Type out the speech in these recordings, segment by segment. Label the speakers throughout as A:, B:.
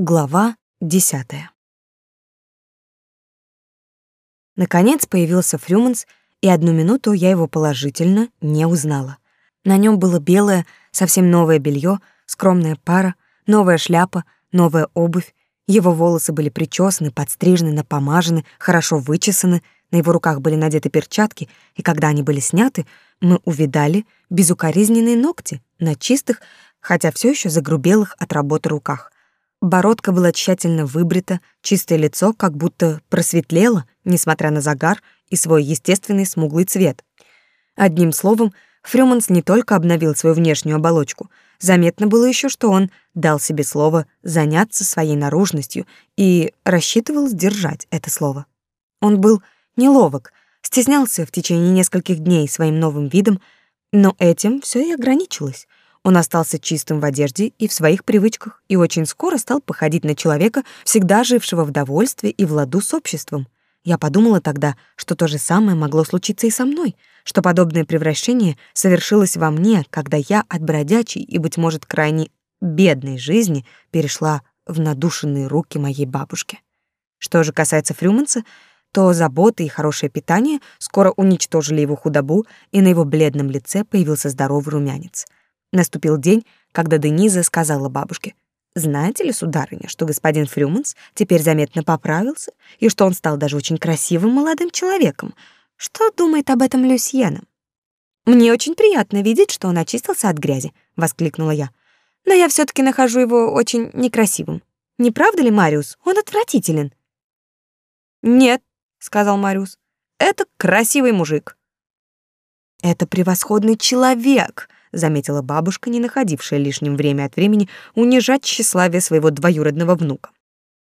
A: Глава десятая. Наконец появился Фрюманс, и одну минуту я его положительно не узнала. На нем было белое, совсем новое белье, скромная пара, новая шляпа, новая обувь. Его волосы были причесаны, подстрижены, напомажены, хорошо вычесаны, на его руках были надеты перчатки, и когда они были сняты, мы увидали безукоризненные ногти на чистых, хотя все еще загрубелых от работы руках. Бородка была тщательно выбрита, чистое лицо как будто просветлело, несмотря на загар и свой естественный смуглый цвет. Одним словом, Фрюманс не только обновил свою внешнюю оболочку, заметно было еще, что он дал себе слово заняться своей наружностью и рассчитывал сдержать это слово. Он был неловок, стеснялся в течение нескольких дней своим новым видом, но этим все и ограничилось. Он остался чистым в одежде и в своих привычках, и очень скоро стал походить на человека, всегда жившего в довольстве и в ладу с обществом. Я подумала тогда, что то же самое могло случиться и со мной, что подобное превращение совершилось во мне, когда я от бродячей и, быть может, крайне бедной жизни перешла в надушенные руки моей бабушки. Что же касается Фрюманса, то заботы и хорошее питание скоро уничтожили его худобу, и на его бледном лице появился здоровый румянец — Наступил день, когда Дениза сказала бабушке, «Знаете ли, сударыня, что господин Фрюманс теперь заметно поправился, и что он стал даже очень красивым молодым человеком? Что думает об этом Люсьена?» «Мне очень приятно видеть, что он очистился от грязи», — воскликнула я. «Но я все таки нахожу его очень некрасивым. Не правда ли, Мариус? Он отвратителен». «Нет», — сказал Мариус, — «это красивый мужик». «Это превосходный человек», заметила бабушка, не находившая лишним время от времени унижать тщеславие своего двоюродного внука.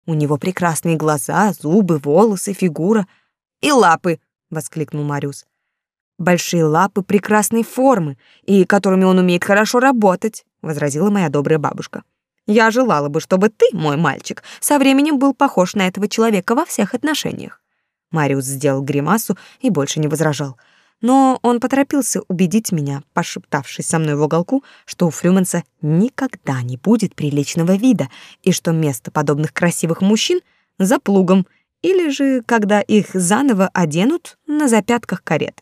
A: У него прекрасные глаза, зубы, волосы, фигура и лапы, воскликнул Мариус. Большие лапы прекрасной формы, и которыми он умеет хорошо работать, возразила моя добрая бабушка. Я желала бы, чтобы ты, мой мальчик, со временем был похож на этого человека во всех отношениях. Мариус сделал гримасу и больше не возражал. Но он поторопился убедить меня, пошептавшись со мной в уголку, что у Фрюманса никогда не будет приличного вида и что место подобных красивых мужчин за плугом или же когда их заново оденут на запятках карет.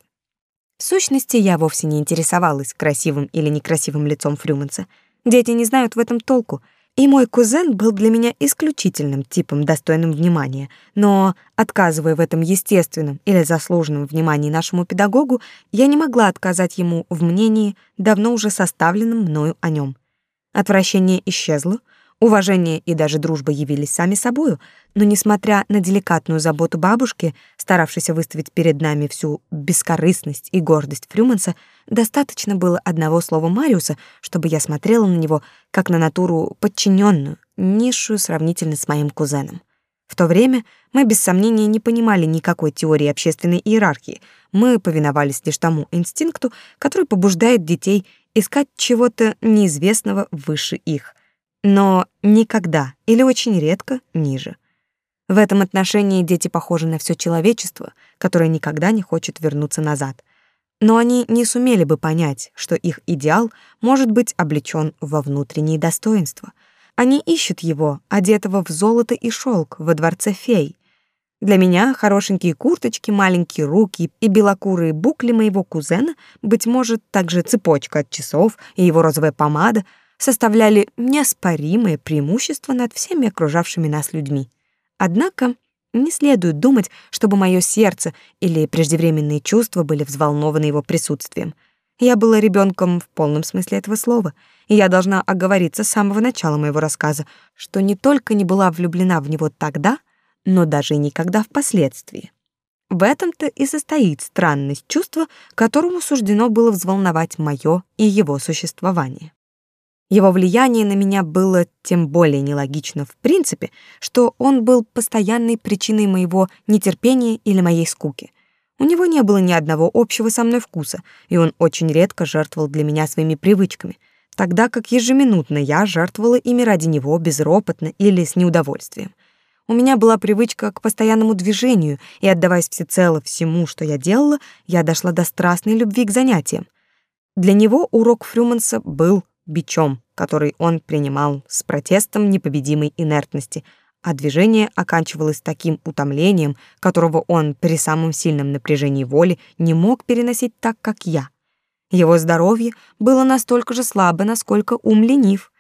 A: В сущности, я вовсе не интересовалась красивым или некрасивым лицом Фрюманса. Дети не знают в этом толку — и мой кузен был для меня исключительным типом, достойным внимания, но, отказывая в этом естественном или заслуженном внимании нашему педагогу, я не могла отказать ему в мнении, давно уже составленном мною о нем. Отвращение исчезло, Уважение и даже дружба явились сами собою, но несмотря на деликатную заботу бабушки, старавшейся выставить перед нами всю бескорыстность и гордость Фрюманса, достаточно было одного слова Мариуса, чтобы я смотрела на него как на натуру подчиненную, низшую сравнительно с моим кузеном. В то время мы без сомнения не понимали никакой теории общественной иерархии. Мы повиновались лишь тому инстинкту, который побуждает детей искать чего-то неизвестного выше их но никогда или очень редко ниже. В этом отношении дети похожи на все человечество, которое никогда не хочет вернуться назад. Но они не сумели бы понять, что их идеал может быть облечен во внутренние достоинства. Они ищут его, одетого в золото и шелк во дворце фей. Для меня хорошенькие курточки, маленькие руки и белокурые букли моего кузена, быть может, также цепочка от часов и его розовая помада — составляли неоспоримое преимущество над всеми окружавшими нас людьми. Однако не следует думать, чтобы мое сердце или преждевременные чувства были взволнованы его присутствием. Я была ребенком в полном смысле этого слова, и я должна оговориться с самого начала моего рассказа, что не только не была влюблена в него тогда, но даже и никогда впоследствии. В этом-то и состоит странность чувства, которому суждено было взволновать мое и его существование. Его влияние на меня было тем более нелогично в принципе, что он был постоянной причиной моего нетерпения или моей скуки. У него не было ни одного общего со мной вкуса, и он очень редко жертвовал для меня своими привычками, тогда как ежеминутно я жертвовала ими ради него безропотно или с неудовольствием. У меня была привычка к постоянному движению, и отдаваясь всецело всему, что я делала, я дошла до страстной любви к занятиям. Для него урок Фрюманса был бичом, который он принимал с протестом непобедимой инертности, а движение оканчивалось таким утомлением, которого он при самом сильном напряжении воли не мог переносить так, как я. Его здоровье было настолько же слабо, насколько ум ленив.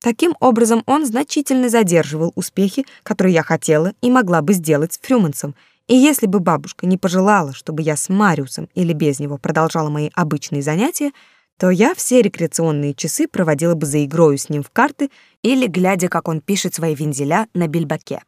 A: Таким образом, он значительно задерживал успехи, которые я хотела и могла бы сделать с Фрюмансом, и если бы бабушка не пожелала, чтобы я с Мариусом или без него продолжала мои обычные занятия, то я все рекреационные часы проводила бы за игрою с ним в карты или глядя, как он пишет свои вензеля на бельбаке.